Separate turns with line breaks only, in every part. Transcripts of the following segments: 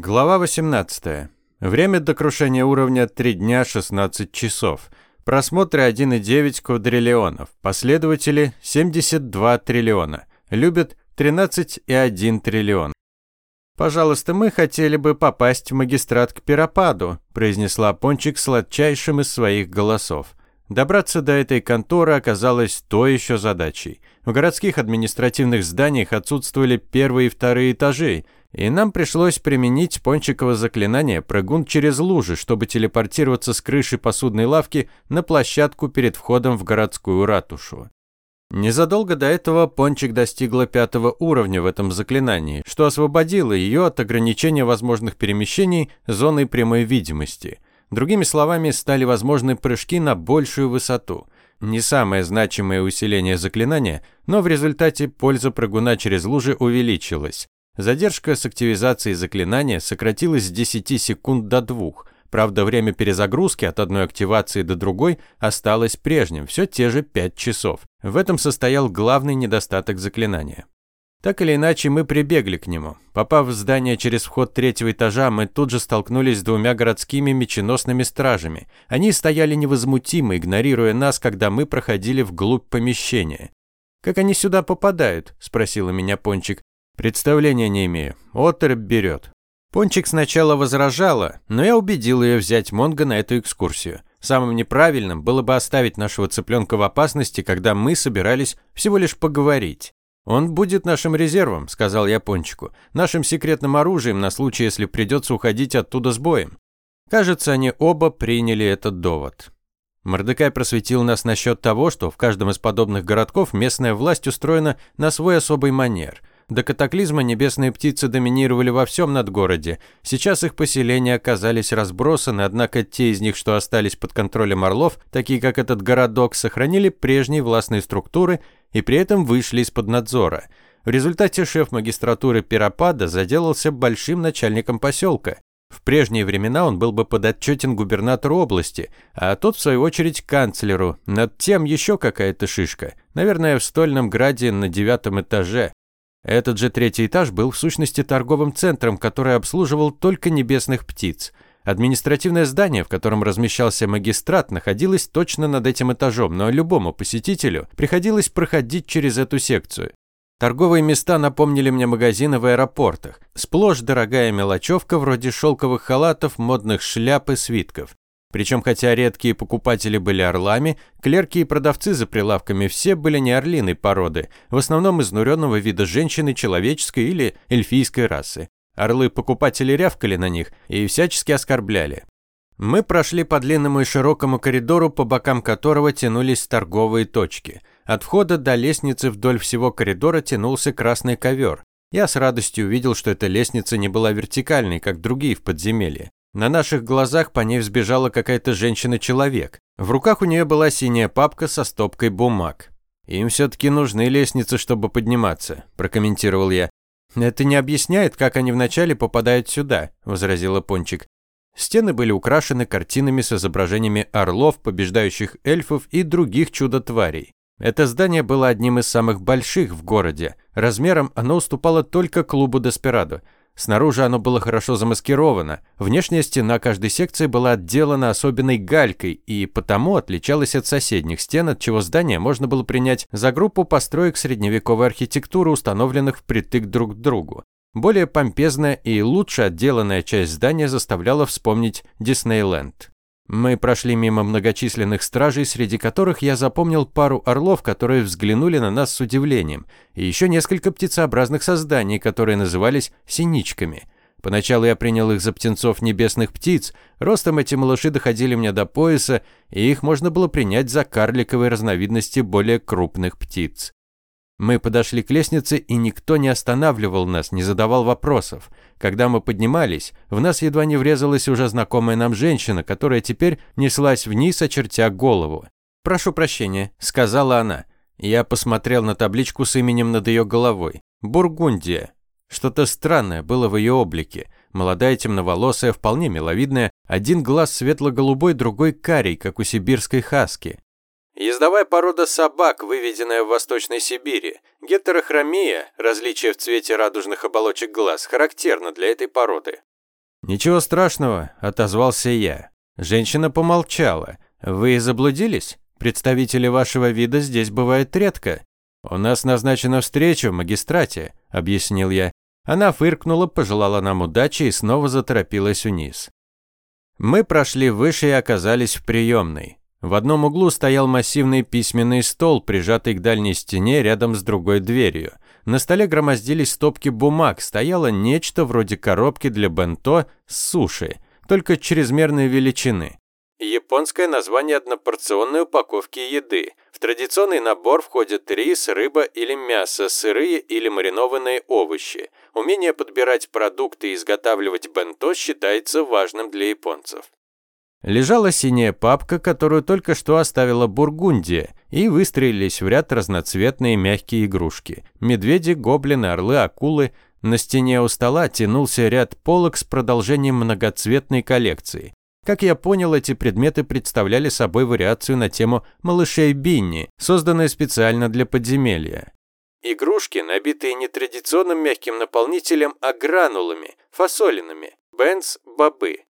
Глава 18. Время до крушения уровня 3 дня 16 часов. Просмотры 1,9 квадриллионов. Последователи 72 триллиона. Любят 13,1 триллион. «Пожалуйста, мы хотели бы попасть в магистрат к Пиропаду», произнесла Пончик сладчайшим из своих голосов. Добраться до этой конторы оказалось то еще задачей. В городских административных зданиях отсутствовали первые и вторые этажи, и нам пришлось применить пончиково заклинание «Прыгун через лужи», чтобы телепортироваться с крыши посудной лавки на площадку перед входом в городскую ратушу. Незадолго до этого Пончик достигла пятого уровня в этом заклинании, что освободило ее от ограничения возможных перемещений зоной прямой видимости – Другими словами, стали возможны прыжки на большую высоту. Не самое значимое усиление заклинания, но в результате польза прыгуна через лужи увеличилась. Задержка с активизацией заклинания сократилась с 10 секунд до 2. Правда, время перезагрузки от одной активации до другой осталось прежним, все те же 5 часов. В этом состоял главный недостаток заклинания. Так или иначе, мы прибегли к нему. Попав в здание через вход третьего этажа, мы тут же столкнулись с двумя городскими меченосными стражами. Они стояли невозмутимо, игнорируя нас, когда мы проходили вглубь помещения. «Как они сюда попадают?» – спросила меня Пончик. «Представления не имею. Отрыб берет». Пончик сначала возражала, но я убедил ее взять Монго на эту экскурсию. Самым неправильным было бы оставить нашего цыпленка в опасности, когда мы собирались всего лишь поговорить. «Он будет нашим резервом», – сказал я Пончику, – «нашим секретным оружием на случай, если придется уходить оттуда с боем». Кажется, они оба приняли этот довод. Мордекай просветил нас насчет того, что в каждом из подобных городков местная власть устроена на свой особый манер. До катаклизма небесные птицы доминировали во всем надгороде. Сейчас их поселения оказались разбросаны, однако те из них, что остались под контролем орлов, такие как этот городок, сохранили прежние властные структуры и при этом вышли из-под надзора. В результате шеф магистратуры Пиропада заделался большим начальником поселка. В прежние времена он был бы подотчетен губернатору области, а тот, в свою очередь, канцлеру. Над тем еще какая-то шишка. Наверное, в стольном граде на девятом этаже. Этот же третий этаж был в сущности торговым центром, который обслуживал только небесных птиц. Административное здание, в котором размещался магистрат, находилось точно над этим этажом, но любому посетителю приходилось проходить через эту секцию. Торговые места напомнили мне магазины в аэропортах. Сплошь дорогая мелочевка вроде шелковых халатов, модных шляп и свитков. Причем, хотя редкие покупатели были орлами, клерки и продавцы за прилавками все были не орлиной породы, в основном изнуренного вида женщины человеческой или эльфийской расы. Орлы-покупатели рявкали на них и всячески оскорбляли. Мы прошли по длинному и широкому коридору, по бокам которого тянулись торговые точки. От входа до лестницы вдоль всего коридора тянулся красный ковер. Я с радостью увидел, что эта лестница не была вертикальной, как другие в подземелье. На наших глазах по ней взбежала какая-то женщина-человек. В руках у нее была синяя папка со стопкой бумаг. «Им все-таки нужны лестницы, чтобы подниматься», – прокомментировал я. «Это не объясняет, как они вначале попадают сюда», – возразила Пончик. Стены были украшены картинами с изображениями орлов, побеждающих эльфов и других чудо-тварей. Это здание было одним из самых больших в городе. Размером оно уступало только клубу Деспирадо – Снаружи оно было хорошо замаскировано. Внешняя стена каждой секции была отделана особенной галькой и потому отличалась от соседних стен, от чего здание можно было принять за группу построек средневековой архитектуры, установленных впритык друг к другу. Более помпезная и лучше отделанная часть здания заставляла вспомнить Диснейленд. Мы прошли мимо многочисленных стражей, среди которых я запомнил пару орлов, которые взглянули на нас с удивлением, и еще несколько птицеобразных созданий, которые назывались синичками. Поначалу я принял их за птенцов небесных птиц, ростом эти малыши доходили мне до пояса, и их можно было принять за карликовые разновидности более крупных птиц. Мы подошли к лестнице, и никто не останавливал нас, не задавал вопросов. Когда мы поднимались, в нас едва не врезалась уже знакомая нам женщина, которая теперь неслась вниз, очертя голову. «Прошу прощения», — сказала она. Я посмотрел на табличку с именем над ее головой. «Бургундия». Что-то странное было в ее облике. Молодая темноволосая, вполне миловидная, один глаз светло-голубой, другой карий, как у сибирской хаски. Ездовая порода собак, выведенная в Восточной Сибири. Гетерохромия, различие в цвете радужных оболочек глаз, характерно для этой породы. «Ничего страшного», – отозвался я. Женщина помолчала. «Вы заблудились? Представители вашего вида здесь бывают редко». «У нас назначена встреча в магистрате», – объяснил я. Она фыркнула, пожелала нам удачи и снова заторопилась вниз. Мы прошли выше и оказались в приемной. В одном углу стоял массивный письменный стол, прижатый к дальней стене рядом с другой дверью. На столе громоздились стопки бумаг, стояло нечто вроде коробки для бенто с суши, только чрезмерной величины. Японское название однопорционной упаковки еды. В традиционный набор входят рис, рыба или мясо, сырые или маринованные овощи. Умение подбирать продукты и изготавливать бенто считается важным для японцев. Лежала синяя папка, которую только что оставила Бургундия, и выстроились в ряд разноцветные мягкие игрушки. Медведи, гоблины, орлы, акулы. На стене у стола тянулся ряд полок с продолжением многоцветной коллекции. Как я понял, эти предметы представляли собой вариацию на тему малышей Бинни, созданные специально для подземелья. Игрушки, набитые не традиционным мягким наполнителем, а гранулами, фасолинами, бенз-бобы.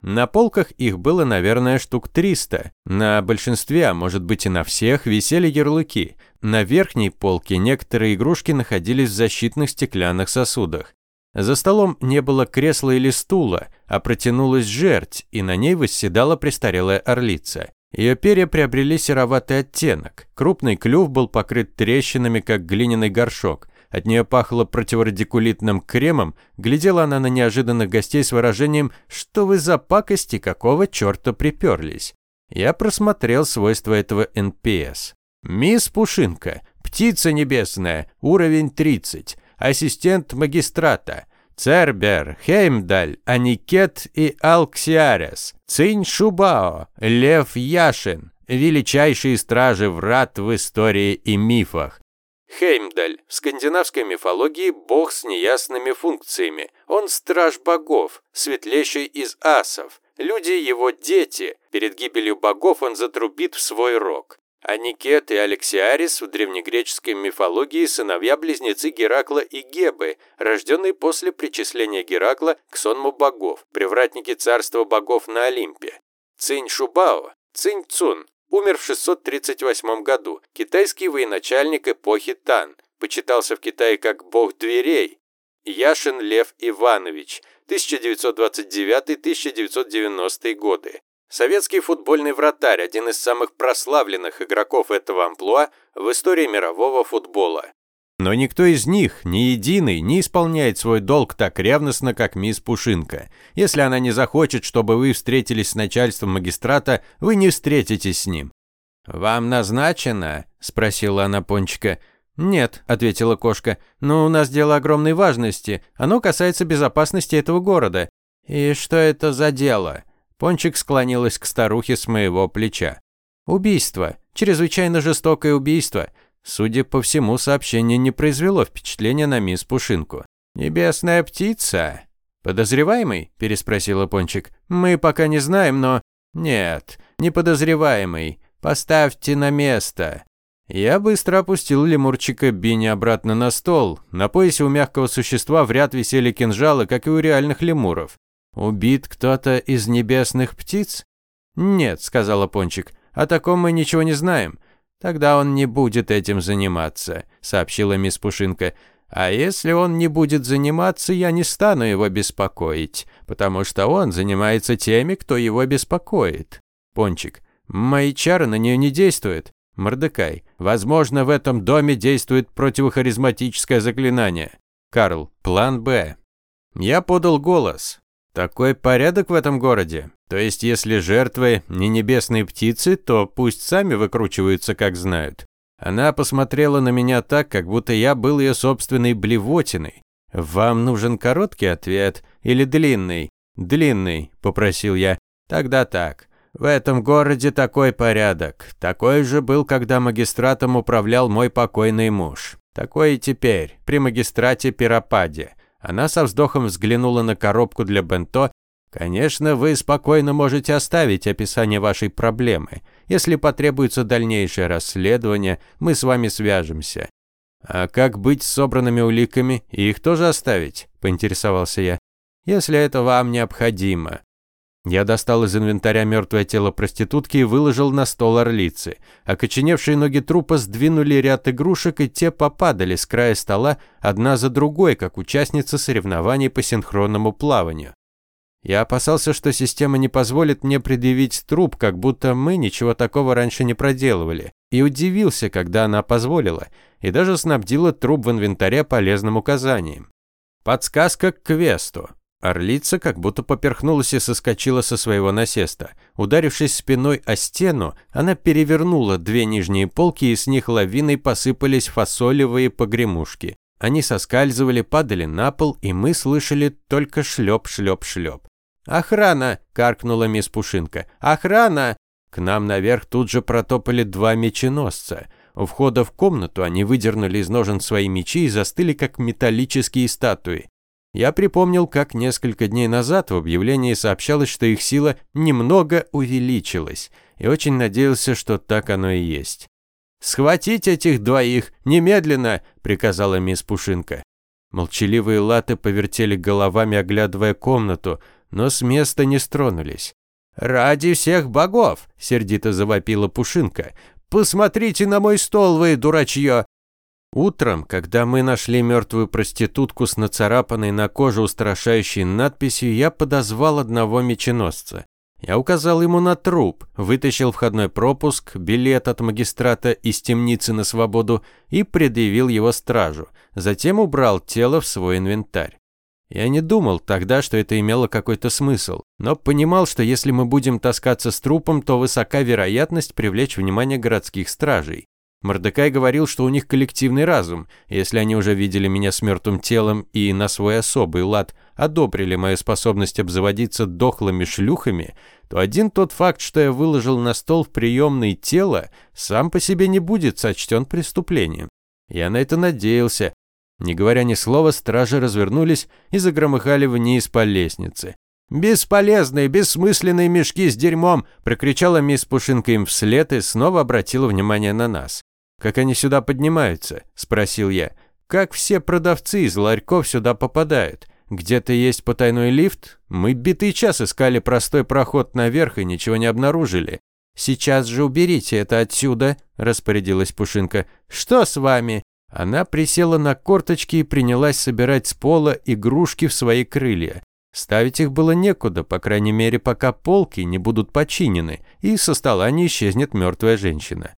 На полках их было, наверное, штук 300. На большинстве, а может быть и на всех, висели ярлыки. На верхней полке некоторые игрушки находились в защитных стеклянных сосудах. За столом не было кресла или стула, а протянулась жерть, и на ней восседала престарелая орлица. Ее перья приобрели сероватый оттенок. Крупный клюв был покрыт трещинами, как глиняный горшок. От нее пахло противорадикулитным кремом. Глядела она на неожиданных гостей с выражением «Что вы за пакости, какого черта приперлись?» Я просмотрел свойства этого НПС. «Мисс Пушинка, птица небесная, уровень 30, ассистент магистрата, Цербер, Хеймдаль, Аникет и Алексиарес, Цинь Шубао, Лев Яшин, величайшие стражи врат в истории и мифах. Хеймдаль. В скандинавской мифологии бог с неясными функциями. Он страж богов, светлейший из асов. Люди его дети. Перед гибелью богов он затрубит в свой рог. Аникет и Алексиарис в древнегреческой мифологии сыновья-близнецы Геракла и Гебы, рожденные после причисления Геракла к сонму богов, привратники царства богов на Олимпе. Цинь Шубао, Цинь Цун, умер в 638 году, китайский военачальник эпохи Тан, почитался в Китае как бог дверей. Яшин Лев Иванович, 1929-1990 годы, Советский футбольный вратарь – один из самых прославленных игроков этого амплуа в истории мирового футбола. Но никто из них, ни единый, не исполняет свой долг так ревностно, как мисс Пушинка. Если она не захочет, чтобы вы встретились с начальством магистрата, вы не встретитесь с ним. «Вам назначено?» – спросила она Пончика. «Нет», – ответила кошка, – «но у нас дело огромной важности. Оно касается безопасности этого города». «И что это за дело?» Пончик склонилась к старухе с моего плеча. «Убийство. Чрезвычайно жестокое убийство». Судя по всему, сообщение не произвело впечатления на мисс Пушинку. «Небесная птица?» «Подозреваемый?» – переспросила Пончик. «Мы пока не знаем, но...» «Нет, не подозреваемый. Поставьте на место». Я быстро опустил лемурчика Бини обратно на стол. На поясе у мягкого существа в ряд висели кинжалы, как и у реальных лемуров. «Убит кто-то из небесных птиц?» «Нет», — сказала Пончик, — «о таком мы ничего не знаем». «Тогда он не будет этим заниматься», — сообщила мисс Пушинка. «А если он не будет заниматься, я не стану его беспокоить, потому что он занимается теми, кто его беспокоит». Пончик. «Мои чары на нее не действуют». Мордекай. «Возможно, в этом доме действует противохаризматическое заклинание». Карл. «План Б». Я подал голос. Такой порядок в этом городе. То есть, если жертвы не небесные птицы, то пусть сами выкручиваются, как знают. Она посмотрела на меня так, как будто я был ее собственной блевотиной. «Вам нужен короткий ответ или длинный?» «Длинный», – попросил я. «Тогда так. В этом городе такой порядок. Такой же был, когда магистратом управлял мой покойный муж. Такой и теперь, при магистрате Пиропаде. Она со вздохом взглянула на коробку для бенто. «Конечно, вы спокойно можете оставить описание вашей проблемы. Если потребуется дальнейшее расследование, мы с вами свяжемся». «А как быть с собранными уликами? Их тоже оставить?» – поинтересовался я. если это вам необходимо». Я достал из инвентаря мертвое тело проститутки и выложил на стол орлицы. Окоченевшие ноги трупа сдвинули ряд игрушек, и те попадали с края стола одна за другой, как участницы соревнований по синхронному плаванию. Я опасался, что система не позволит мне предъявить труп, как будто мы ничего такого раньше не проделывали. И удивился, когда она позволила, и даже снабдила труп в инвентаре полезным указанием. Подсказка к квесту. Орлица как будто поперхнулась и соскочила со своего насеста. Ударившись спиной о стену, она перевернула две нижние полки, и с них лавиной посыпались фасолевые погремушки. Они соскальзывали, падали на пол, и мы слышали только шлеп-шлеп-шлеп. «Охрана!» – каркнула мисс Пушинка. «Охрана!» К нам наверх тут же протопали два меченосца. У входа в комнату они выдернули из ножен свои мечи и застыли, как металлические статуи. Я припомнил, как несколько дней назад в объявлении сообщалось, что их сила немного увеличилась, и очень надеялся, что так оно и есть. «Схватить этих двоих! Немедленно!» – приказала мисс Пушинка. Молчаливые латы повертели головами, оглядывая комнату, но с места не стронулись. «Ради всех богов!» – сердито завопила Пушинка. «Посмотрите на мой стол, вы дурачье! Утром, когда мы нашли мертвую проститутку с нацарапанной на коже устрашающей надписью, я подозвал одного меченосца. Я указал ему на труп, вытащил входной пропуск, билет от магистрата из темницы на свободу и предъявил его стражу. Затем убрал тело в свой инвентарь. Я не думал тогда, что это имело какой-то смысл, но понимал, что если мы будем таскаться с трупом, то высока вероятность привлечь внимание городских стражей. Мордекай говорил, что у них коллективный разум. Если они уже видели меня с мертвым телом и на свой особый лад одобрили мою способность обзаводиться дохлыми шлюхами, то один тот факт, что я выложил на стол в приемное тело, сам по себе не будет сочтен преступлением. Я на это надеялся. Не говоря ни слова, стражи развернулись и загромыхали вниз по лестнице. «Бесполезные, бессмысленные мешки с дерьмом!» – прокричала мисс Пушинка им вслед и снова обратила внимание на нас. «Как они сюда поднимаются?» – спросил я. «Как все продавцы из ларьков сюда попадают? Где-то есть потайной лифт? Мы битый час искали простой проход наверх и ничего не обнаружили». «Сейчас же уберите это отсюда», – распорядилась Пушинка. «Что с вами?» Она присела на корточки и принялась собирать с пола игрушки в свои крылья. Ставить их было некуда, по крайней мере, пока полки не будут починены, и со стола не исчезнет мертвая женщина.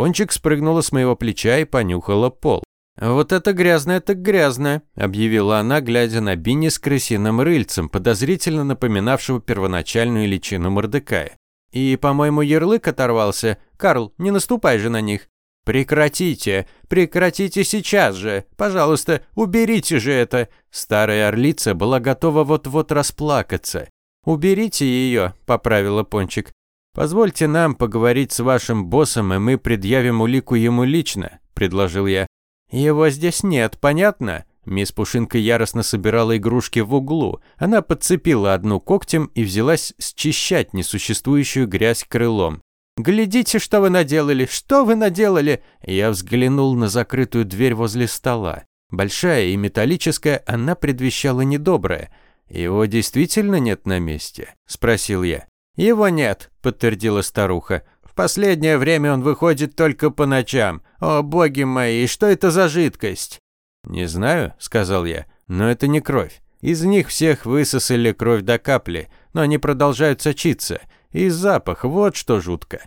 Пончик спрыгнула с моего плеча и понюхала пол. «Вот это грязное так грязное», – объявила она, глядя на Бинни с крысиным рыльцем, подозрительно напоминавшего первоначальную личину Мордекая. «И, по-моему, ярлык оторвался. Карл, не наступай же на них». «Прекратите! Прекратите сейчас же! Пожалуйста, уберите же это!» Старая орлица была готова вот-вот расплакаться. «Уберите ее», – поправила Пончик. «Позвольте нам поговорить с вашим боссом, и мы предъявим улику ему лично», – предложил я. «Его здесь нет, понятно?» Мисс Пушинка яростно собирала игрушки в углу. Она подцепила одну когтем и взялась счищать несуществующую грязь крылом. «Глядите, что вы наделали! Что вы наделали?» Я взглянул на закрытую дверь возле стола. Большая и металлическая, она предвещала недоброе. «Его действительно нет на месте?» – спросил я. «Его нет», – подтвердила старуха. «В последнее время он выходит только по ночам. О, боги мои, что это за жидкость?» «Не знаю», – сказал я, – «но это не кровь. Из них всех высосали кровь до капли, но они продолжают сочиться. И запах, вот что жутко.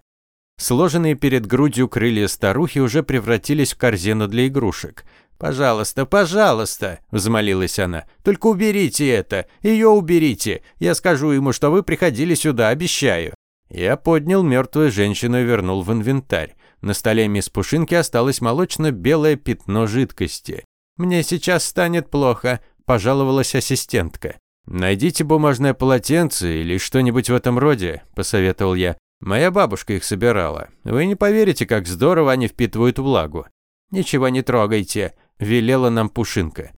Сложенные перед грудью крылья старухи уже превратились в корзину для игрушек. «Пожалуйста, пожалуйста!» – взмолилась она. «Только уберите это! Ее уберите! Я скажу ему, что вы приходили сюда, обещаю!» Я поднял мертвую женщину и вернул в инвентарь. На столе мисс Пушинки осталось молочно-белое пятно жидкости. «Мне сейчас станет плохо», – пожаловалась ассистентка. «Найдите бумажное полотенце или что-нибудь в этом роде», – посоветовал я. «Моя бабушка их собирала. Вы не поверите, как здорово они впитывают влагу». «Ничего не трогайте», велела нам Пушинка.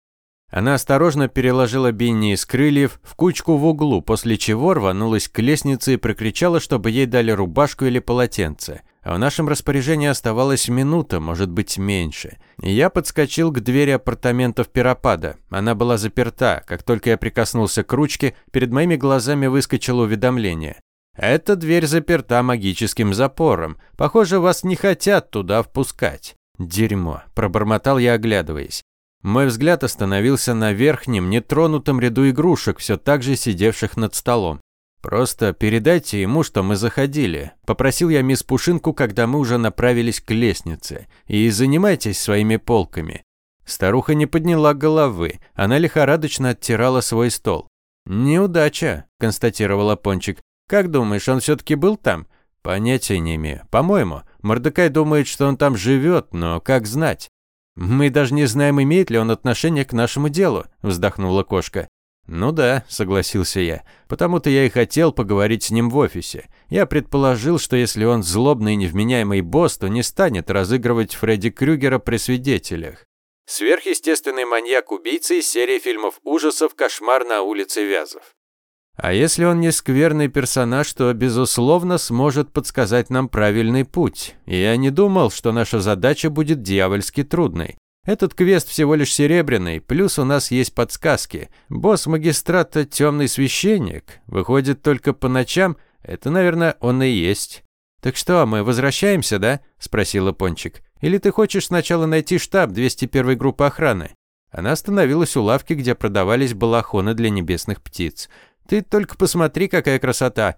Она осторожно переложила Бинни из крыльев в кучку в углу, после чего рванулась к лестнице и прокричала, чтобы ей дали рубашку или полотенце. а в нашем распоряжении оставалась минута, может быть, меньше. И я подскочил к двери апартаментов Пиропада. Она была заперта. Как только я прикоснулся к ручке, перед моими глазами выскочило уведомление. Эта дверь заперта магическим запором. Похоже, вас не хотят туда впускать. Дерьмо, пробормотал я, оглядываясь. Мой взгляд остановился на верхнем, нетронутом ряду игрушек, все так же сидевших над столом. «Просто передайте ему, что мы заходили», – попросил я мисс Пушинку, когда мы уже направились к лестнице. «И занимайтесь своими полками». Старуха не подняла головы, она лихорадочно оттирала свой стол. «Неудача», – констатировала Пончик. Как думаешь, он все-таки был там? Понятия не имею. По-моему, Мордекай думает, что он там живет, но как знать? Мы даже не знаем, имеет ли он отношение к нашему делу, вздохнула кошка. «Ну да», – согласился я. «Потому-то я и хотел поговорить с ним в офисе. Я предположил, что если он злобный и невменяемый босс, то не станет разыгрывать Фредди Крюгера при свидетелях». Сверхъестественный маньяк-убийца из серии фильмов ужасов «Кошмар на улице Вязов». А если он не скверный персонаж, то, безусловно, сможет подсказать нам правильный путь. И я не думал, что наша задача будет дьявольски трудной. Этот квест всего лишь серебряный, плюс у нас есть подсказки. Босс магистрата – темный священник. Выходит только по ночам. Это, наверное, он и есть. «Так что, мы возвращаемся, да?» – спросила Пончик. «Или ты хочешь сначала найти штаб 201 группы охраны?» Она остановилась у лавки, где продавались балахоны для небесных птиц. Ты только посмотри, какая красота!»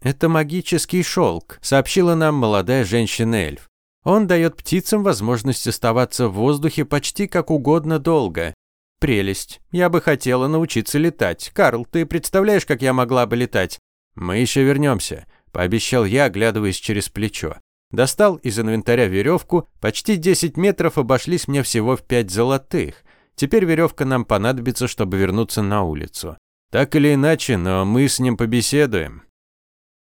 «Это магический шелк», – сообщила нам молодая женщина-эльф. «Он дает птицам возможность оставаться в воздухе почти как угодно долго. Прелесть. Я бы хотела научиться летать. Карл, ты представляешь, как я могла бы летать?» «Мы еще вернемся», – пообещал я, оглядываясь через плечо. Достал из инвентаря веревку, почти 10 метров обошлись мне всего в 5 золотых. Теперь веревка нам понадобится, чтобы вернуться на улицу. Так или иначе, но мы с ним побеседуем.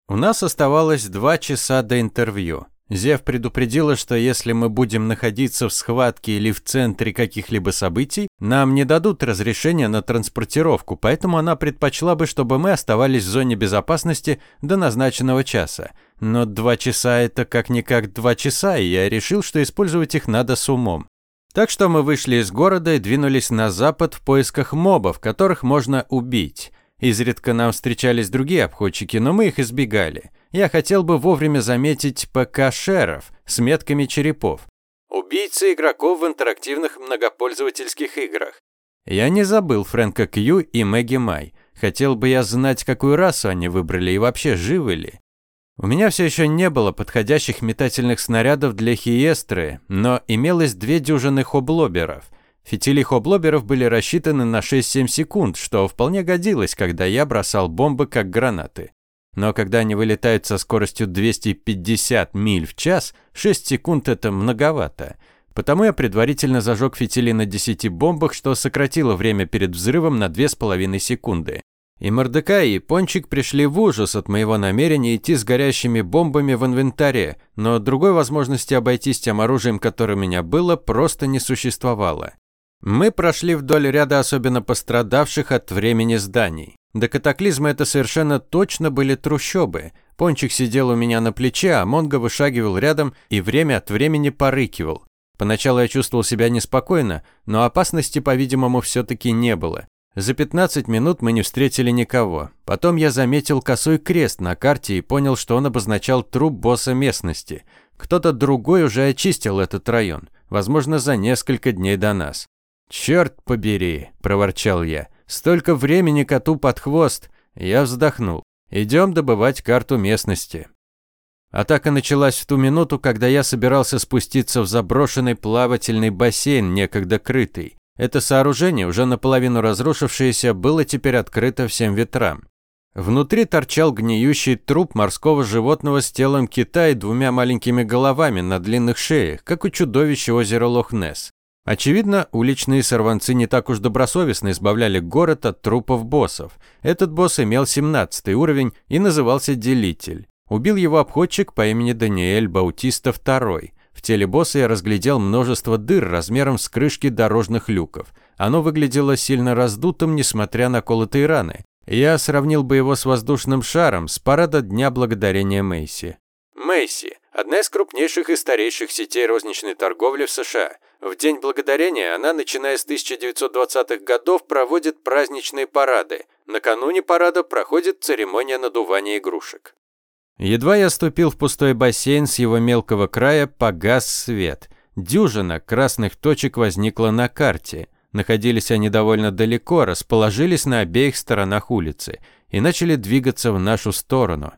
У нас оставалось два часа до интервью. Зев предупредила, что если мы будем находиться в схватке или в центре каких-либо событий, нам не дадут разрешения на транспортировку, поэтому она предпочла бы, чтобы мы оставались в зоне безопасности до назначенного часа. Но два часа – это как-никак два часа, и я решил, что использовать их надо с умом. Так что мы вышли из города и двинулись на запад в поисках мобов, которых можно убить. Изредка нам встречались другие обходчики, но мы их избегали. Я хотел бы вовремя заметить ПК-шеров с метками черепов. Убийцы игроков в интерактивных многопользовательских играх. Я не забыл Фрэнка Кью и Мэгги Май. Хотел бы я знать, какую расу они выбрали и вообще живы ли. У меня все еще не было подходящих метательных снарядов для Хиестры, но имелось две дюжины хоблоберов. Фитили хоблоберов были рассчитаны на 6-7 секунд, что вполне годилось, когда я бросал бомбы как гранаты. Но когда они вылетают со скоростью 250 миль в час, 6 секунд это многовато. Потому я предварительно зажег фитили на 10 бомбах, что сократило время перед взрывом на 2,5 секунды. И Мордекай, и Пончик пришли в ужас от моего намерения идти с горящими бомбами в инвентаре, но другой возможности обойтись тем оружием, которое у меня было, просто не существовало. Мы прошли вдоль ряда особенно пострадавших от времени зданий. До катаклизма это совершенно точно были трущобы. Пончик сидел у меня на плече, а Монго вышагивал рядом и время от времени порыкивал. Поначалу я чувствовал себя неспокойно, но опасности, по-видимому, все-таки не было. За 15 минут мы не встретили никого. Потом я заметил косой крест на карте и понял, что он обозначал труп босса местности. Кто-то другой уже очистил этот район, возможно, за несколько дней до нас. «Черт побери!» – проворчал я. «Столько времени коту под хвост!» Я вздохнул. «Идем добывать карту местности». Атака началась в ту минуту, когда я собирался спуститься в заброшенный плавательный бассейн, некогда крытый. Это сооружение, уже наполовину разрушившееся, было теперь открыто всем ветрам. Внутри торчал гниющий труп морского животного с телом кита и двумя маленькими головами на длинных шеях, как у чудовища озера Лох-Несс. Очевидно, уличные сорванцы не так уж добросовестно избавляли город от трупов боссов. Этот босс имел 17 уровень и назывался Делитель. Убил его обходчик по имени Даниэль Баутиста II теле босса я разглядел множество дыр размером с крышки дорожных люков. Оно выглядело сильно раздутым, несмотря на колотые раны. Я сравнил бы его с воздушным шаром с парада Дня Благодарения Мэйси. Мэйси одна из крупнейших и старейших сетей розничной торговли в США. В День Благодарения она, начиная с 1920-х годов, проводит праздничные парады. Накануне парада проходит церемония надувания игрушек. Едва я ступил в пустой бассейн с его мелкого края, погас свет. Дюжина красных точек возникла на карте. Находились они довольно далеко, расположились на обеих сторонах улицы и начали двигаться в нашу сторону.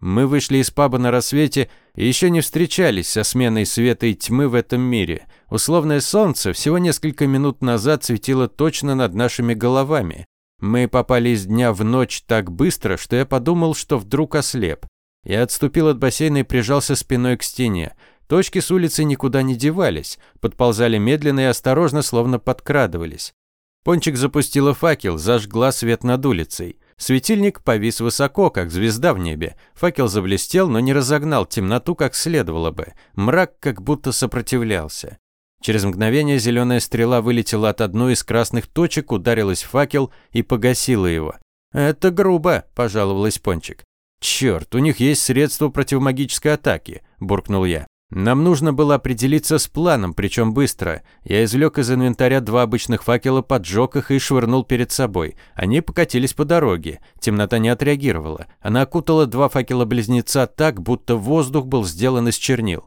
Мы вышли из паба на рассвете и еще не встречались со сменой света и тьмы в этом мире. Условное солнце всего несколько минут назад светило точно над нашими головами. Мы попали из дня в ночь так быстро, что я подумал, что вдруг ослеп. Я отступил от бассейна и прижался спиной к стене. Точки с улицы никуда не девались, подползали медленно и осторожно, словно подкрадывались. Пончик запустила факел, зажгла свет над улицей. Светильник повис высоко, как звезда в небе. Факел заблестел, но не разогнал темноту, как следовало бы. Мрак как будто сопротивлялся. Через мгновение зеленая стрела вылетела от одной из красных точек, ударилась в факел и погасила его. «Это грубо», – пожаловалась Пончик. «Черт, у них есть средства противомагической атаки», – буркнул я. Нам нужно было определиться с планом, причем быстро. Я извлек из инвентаря два обычных факела, поджег их и швырнул перед собой. Они покатились по дороге. Темнота не отреагировала. Она окутала два факела-близнеца так, будто воздух был сделан из чернил.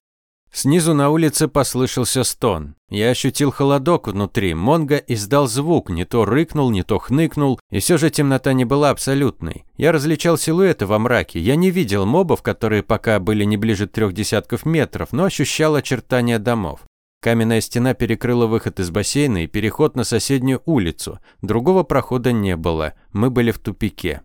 Снизу на улице послышался стон. Я ощутил холодок внутри. Монго издал звук, не то рыкнул, не то хныкнул, и все же темнота не была абсолютной. Я различал силуэты во мраке. Я не видел мобов, которые пока были не ближе трех десятков метров, но ощущал очертания домов. Каменная стена перекрыла выход из бассейна и переход на соседнюю улицу. Другого прохода не было. Мы были в тупике.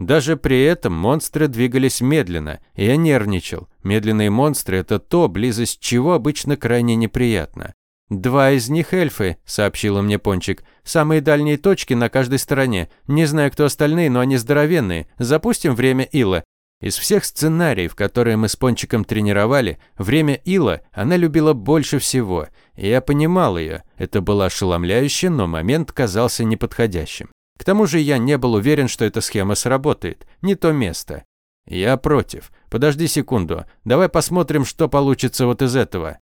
Даже при этом монстры двигались медленно, и я нервничал. Медленные монстры – это то, близость чего обычно крайне неприятно. «Два из них эльфы», – сообщила мне Пончик. «Самые дальние точки на каждой стороне. Не знаю, кто остальные, но они здоровенные. Запустим время Ила». Из всех сценариев, которые мы с Пончиком тренировали, время Ила она любила больше всего. И я понимал ее. Это было ошеломляюще, но момент казался неподходящим. К тому же я не был уверен, что эта схема сработает. Не то место. Я против. Подожди секунду. Давай посмотрим, что получится вот из этого.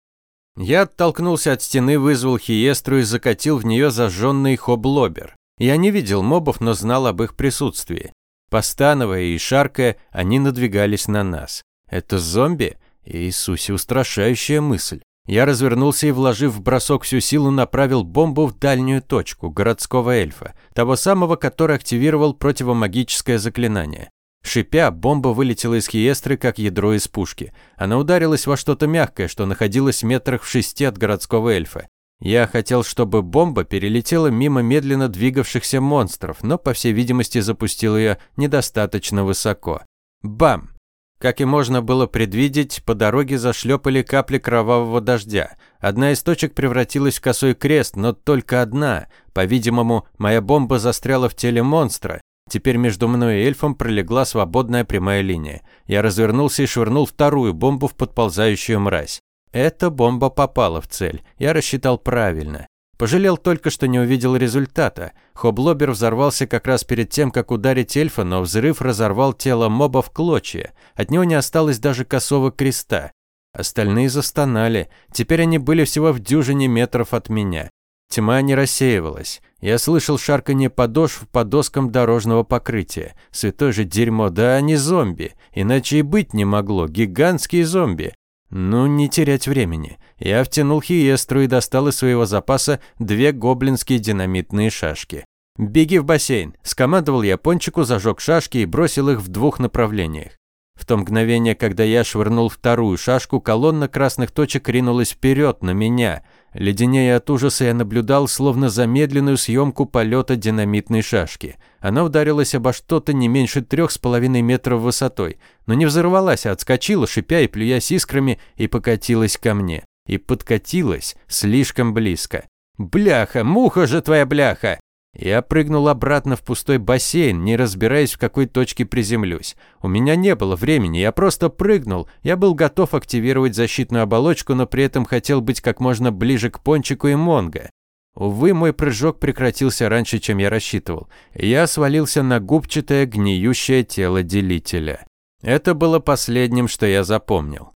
Я оттолкнулся от стены, вызвал Хиестру и закатил в нее зажженный хоблобер. Я не видел мобов, но знал об их присутствии. Постановая и шаркая, они надвигались на нас. Это зомби? Иисусе, устрашающая мысль. Я развернулся и, вложив в бросок всю силу, направил бомбу в дальнюю точку городского эльфа, того самого, который активировал противомагическое заклинание. Шипя, бомба вылетела из хиестры, как ядро из пушки. Она ударилась во что-то мягкое, что находилось в метрах в шести от городского эльфа. Я хотел, чтобы бомба перелетела мимо медленно двигавшихся монстров, но, по всей видимости, запустил ее недостаточно высоко. Бам! Как и можно было предвидеть, по дороге зашлепали капли кровавого дождя. Одна из точек превратилась в косой крест, но только одна. По-видимому, моя бомба застряла в теле монстра. Теперь между мной и эльфом пролегла свободная прямая линия. Я развернулся и швырнул вторую бомбу в подползающую мразь. Эта бомба попала в цель. Я рассчитал правильно. Пожалел только, что не увидел результата. Хоблобер взорвался как раз перед тем, как ударить эльфа, но взрыв разорвал тело моба в клочья. От него не осталось даже косого креста. Остальные застонали. Теперь они были всего в дюжине метров от меня. Тьма не рассеивалась. Я слышал шарканье подошв по доскам дорожного покрытия. Святое же дерьмо, да они зомби. Иначе и быть не могло. Гигантские зомби. Ну, не терять времени. Я втянул хиестру и достал из своего запаса две гоблинские динамитные шашки. «Беги в бассейн!» – скомандовал я пончику, зажег шашки и бросил их в двух направлениях. В то мгновение, когда я швырнул вторую шашку, колонна красных точек ринулась вперед на меня. Леденея от ужаса я наблюдал словно замедленную съемку полета динамитной шашки. Она ударилась обо что-то не меньше трех с половиной метров высотой, но не взорвалась, а отскочила, шипя и плюясь искрами, и покатилась ко мне. И подкатилась слишком близко. «Бляха, муха же твоя бляха!» Я прыгнул обратно в пустой бассейн, не разбираясь, в какой точке приземлюсь. У меня не было времени, я просто прыгнул. Я был готов активировать защитную оболочку, но при этом хотел быть как можно ближе к Пончику и Монго. Увы, мой прыжок прекратился раньше, чем я рассчитывал. Я свалился на губчатое гниющее тело делителя. Это было последним, что я запомнил.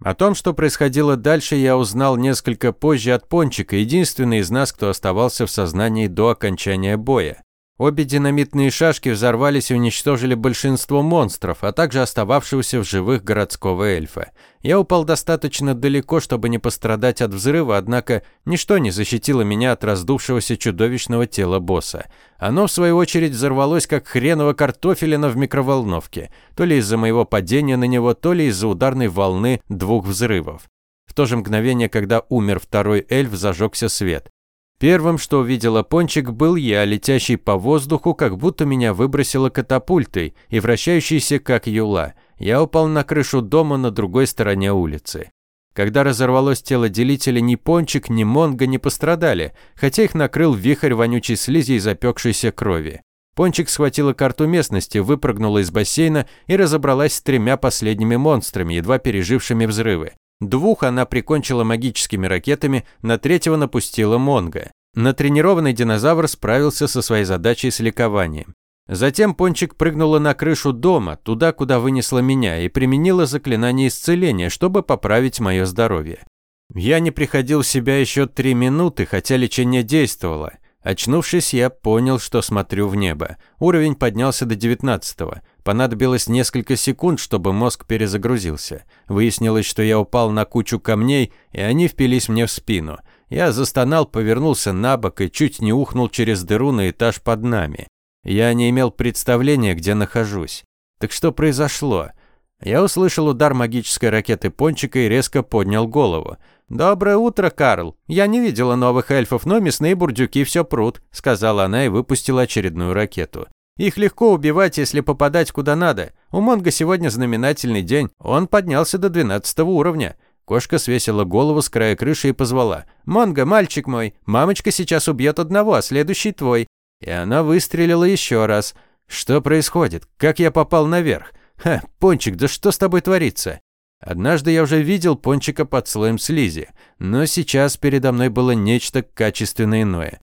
О том, что происходило дальше, я узнал несколько позже от Пончика, единственный из нас, кто оставался в сознании до окончания боя. Обе динамитные шашки взорвались и уничтожили большинство монстров, а также остававшегося в живых городского эльфа. Я упал достаточно далеко, чтобы не пострадать от взрыва, однако ничто не защитило меня от раздувшегося чудовищного тела босса. Оно, в свою очередь, взорвалось, как хреново картофелина в микроволновке, то ли из-за моего падения на него, то ли из-за ударной волны двух взрывов. В то же мгновение, когда умер второй эльф, зажегся свет. Первым, что увидела Пончик, был я, летящий по воздуху, как будто меня выбросило катапультой и вращающийся как юла. Я упал на крышу дома на другой стороне улицы. Когда разорвалось тело делителя, ни Пончик, ни Монго не пострадали, хотя их накрыл вихрь вонючей слизи и запекшейся крови. Пончик схватила карту местности, выпрыгнула из бассейна и разобралась с тремя последними монстрами, едва пережившими взрывы. Двух она прикончила магическими ракетами, на третьего напустила Монго. Натренированный динозавр справился со своей задачей с ликованием. Затем Пончик прыгнула на крышу дома, туда, куда вынесла меня, и применила заклинание исцеления, чтобы поправить мое здоровье. Я не приходил в себя еще три минуты, хотя лечение действовало. Очнувшись, я понял, что смотрю в небо. Уровень поднялся до 19 -го. Понадобилось несколько секунд, чтобы мозг перезагрузился. Выяснилось, что я упал на кучу камней, и они впились мне в спину. Я застонал, повернулся на бок и чуть не ухнул через дыру на этаж под нами. Я не имел представления, где нахожусь. Так что произошло? Я услышал удар магической ракеты Пончика и резко поднял голову. «Доброе утро, Карл. Я не видела новых эльфов, но мясные бурдюки все прут», сказала она и выпустила очередную ракету. «Их легко убивать, если попадать куда надо. У Монго сегодня знаменательный день. Он поднялся до 12 уровня». Кошка свесила голову с края крыши и позвала. «Монго, мальчик мой, мамочка сейчас убьет одного, а следующий твой». И она выстрелила еще раз. «Что происходит? Как я попал наверх? Ха, Пончик, да что с тобой творится?» Однажды я уже видел пончика под слоем слизи, но сейчас передо мной было нечто качественно иное.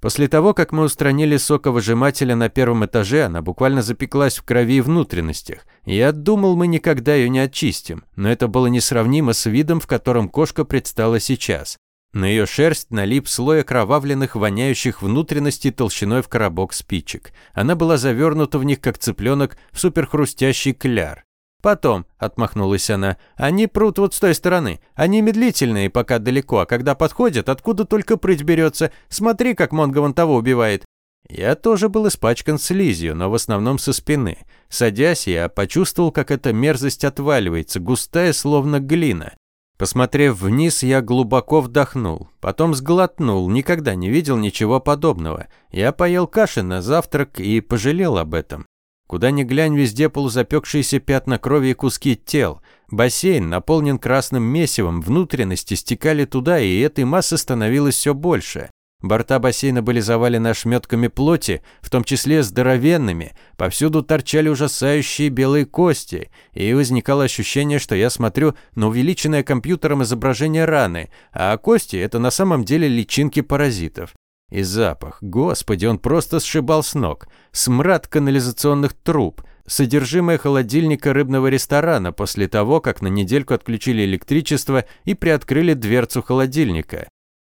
После того, как мы устранили соковыжимателя на первом этаже, она буквально запеклась в крови и внутренностях. Я думал, мы никогда ее не очистим, но это было несравнимо с видом, в котором кошка предстала сейчас. На ее шерсть налип слой окровавленных, воняющих внутренностей толщиной в коробок спичек. Она была завернута в них, как цыпленок, в суперхрустящий кляр. «Потом», – отмахнулась она, – «они прут вот с той стороны. Они медлительные, пока далеко, а когда подходят, откуда только прыть берется. Смотри, как Монго вон того убивает». Я тоже был испачкан слизью, но в основном со спины. Садясь, я почувствовал, как эта мерзость отваливается, густая, словно глина. Посмотрев вниз, я глубоко вдохнул, потом сглотнул, никогда не видел ничего подобного. Я поел каши на завтрак и пожалел об этом. Куда ни глянь, везде полузапекшиеся пятна крови и куски тел. Бассейн наполнен красным месивом, внутренности стекали туда, и этой массы становилось все больше. Борта бассейна были завалены ошметками плоти, в том числе здоровенными. Повсюду торчали ужасающие белые кости, и возникало ощущение, что я смотрю на увеличенное компьютером изображение раны, а кости – это на самом деле личинки паразитов. И запах. Господи, он просто сшибал с ног. Смрад канализационных труб. Содержимое холодильника рыбного ресторана после того, как на недельку отключили электричество и приоткрыли дверцу холодильника.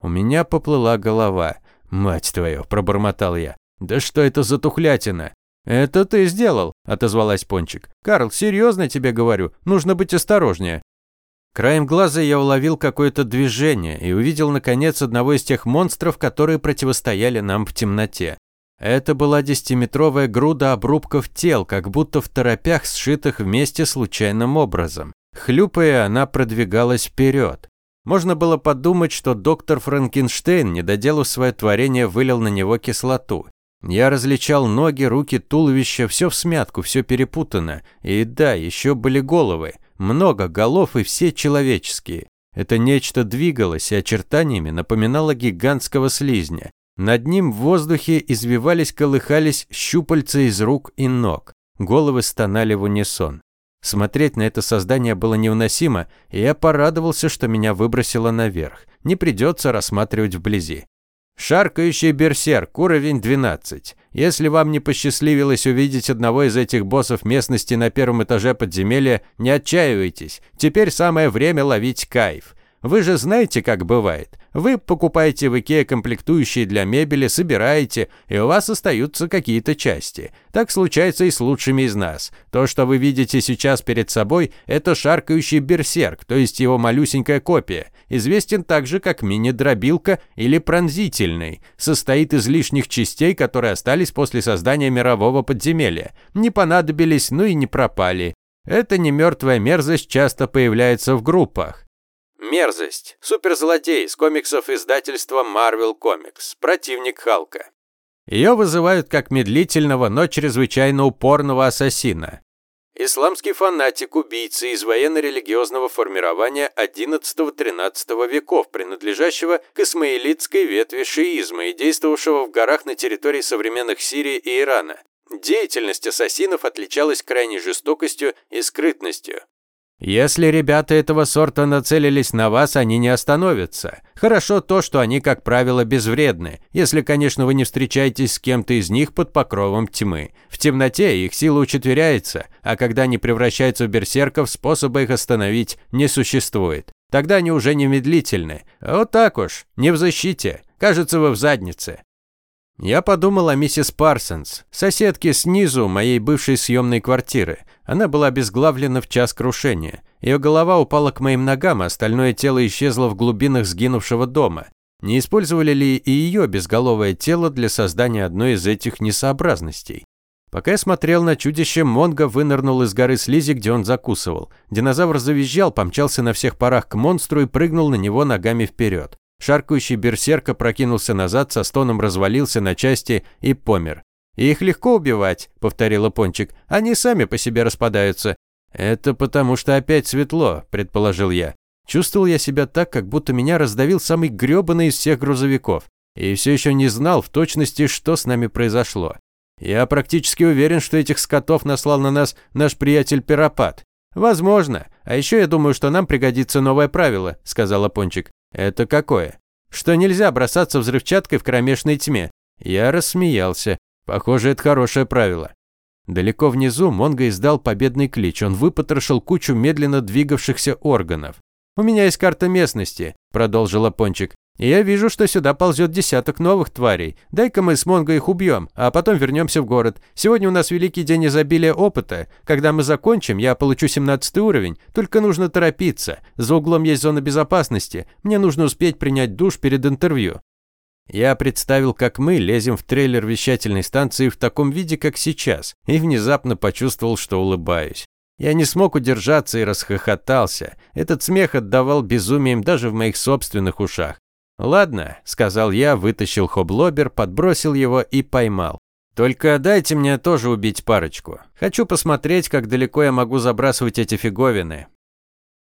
У меня поплыла голова. «Мать твою!» – пробормотал я. «Да что это за тухлятина?» «Это ты сделал», – отозвалась Пончик. «Карл, серьезно тебе говорю, нужно быть осторожнее». Краем глаза я уловил какое-то движение и увидел, наконец, одного из тех монстров, которые противостояли нам в темноте. Это была десятиметровая груда обрубков тел, как будто в торопях, сшитых вместе случайным образом. Хлюпая, она продвигалась вперед. Можно было подумать, что доктор Франкенштейн, не доделав свое творение, вылил на него кислоту. Я различал ноги, руки, туловище, все в смятку, все перепутано. И да, еще были головы. Много голов и все человеческие. Это нечто двигалось и очертаниями напоминало гигантского слизня. Над ним в воздухе извивались, колыхались щупальца из рук и ног. Головы стонали в унисон. Смотреть на это создание было невыносимо, и я порадовался, что меня выбросило наверх. Не придется рассматривать вблизи. Шаркающий берсерк, уровень 12. Если вам не посчастливилось увидеть одного из этих боссов местности на первом этаже подземелья, не отчаивайтесь. Теперь самое время ловить кайф. Вы же знаете, как бывает. Вы покупаете в Икеа комплектующие для мебели, собираете, и у вас остаются какие-то части. Так случается и с лучшими из нас. То, что вы видите сейчас перед собой, это шаркающий берсерк, то есть его малюсенькая копия. Известен также как мини-дробилка или пронзительный. Состоит из лишних частей, которые остались после создания мирового подземелья. Не понадобились, ну и не пропали. Эта немертвая мерзость часто появляется в группах. Мерзость. Суперзлодей из комиксов издательства Marvel Comics. Противник Халка. Ее вызывают как медлительного, но чрезвычайно упорного ассасина. Исламский фанатик, убийца из военно-религиозного формирования XI-XIII веков, принадлежащего к исмаилитской ветви шиизма и действовавшего в горах на территории современных Сирии и Ирана. Деятельность ассасинов отличалась крайней жестокостью и скрытностью. Если ребята этого сорта нацелились на вас, они не остановятся. Хорошо то, что они, как правило, безвредны, если, конечно, вы не встречаетесь с кем-то из них под покровом тьмы. В темноте их сила учетверяется, а когда они превращаются в берсерков, способа их остановить не существует. Тогда они уже не медлительны. Вот так уж, не в защите. Кажется, вы в заднице. Я подумал о миссис Парсонс, соседке снизу моей бывшей съемной квартиры. Она была обезглавлена в час крушения. Ее голова упала к моим ногам, а остальное тело исчезло в глубинах сгинувшего дома. Не использовали ли и ее безголовое тело для создания одной из этих несообразностей? Пока я смотрел на чудище, Монго вынырнул из горы слизи, где он закусывал. Динозавр завизжал, помчался на всех парах к монстру и прыгнул на него ногами вперед. Шаркающий берсерк прокинулся назад, со стоном развалился на части и помер. «Их легко убивать», — повторила Пончик. «Они сами по себе распадаются». «Это потому что опять светло», — предположил я. Чувствовал я себя так, как будто меня раздавил самый грёбаный из всех грузовиков. И все еще не знал в точности, что с нами произошло. Я практически уверен, что этих скотов наслал на нас наш приятель Пиропат. Возможно. А еще я думаю, что нам пригодится новое правило, сказала Пончик. Это какое? Что нельзя бросаться взрывчаткой в кромешной тьме. Я рассмеялся. Похоже, это хорошее правило. Далеко внизу Монго издал победный клич. Он выпотрошил кучу медленно двигавшихся органов. «У меня есть карта местности», – продолжила Пончик. «И я вижу, что сюда ползет десяток новых тварей. Дай-ка мы с Монго их убьем, а потом вернемся в город. Сегодня у нас великий день изобилия опыта. Когда мы закончим, я получу 17 уровень. Только нужно торопиться. За углом есть зона безопасности. Мне нужно успеть принять душ перед интервью. Я представил, как мы лезем в трейлер вещательной станции в таком виде, как сейчас, и внезапно почувствовал, что улыбаюсь. Я не смог удержаться и расхохотался. Этот смех отдавал безумием даже в моих собственных ушах. «Ладно», – сказал я, вытащил хоблобер, подбросил его и поймал. «Только дайте мне тоже убить парочку. Хочу посмотреть, как далеко я могу забрасывать эти фиговины.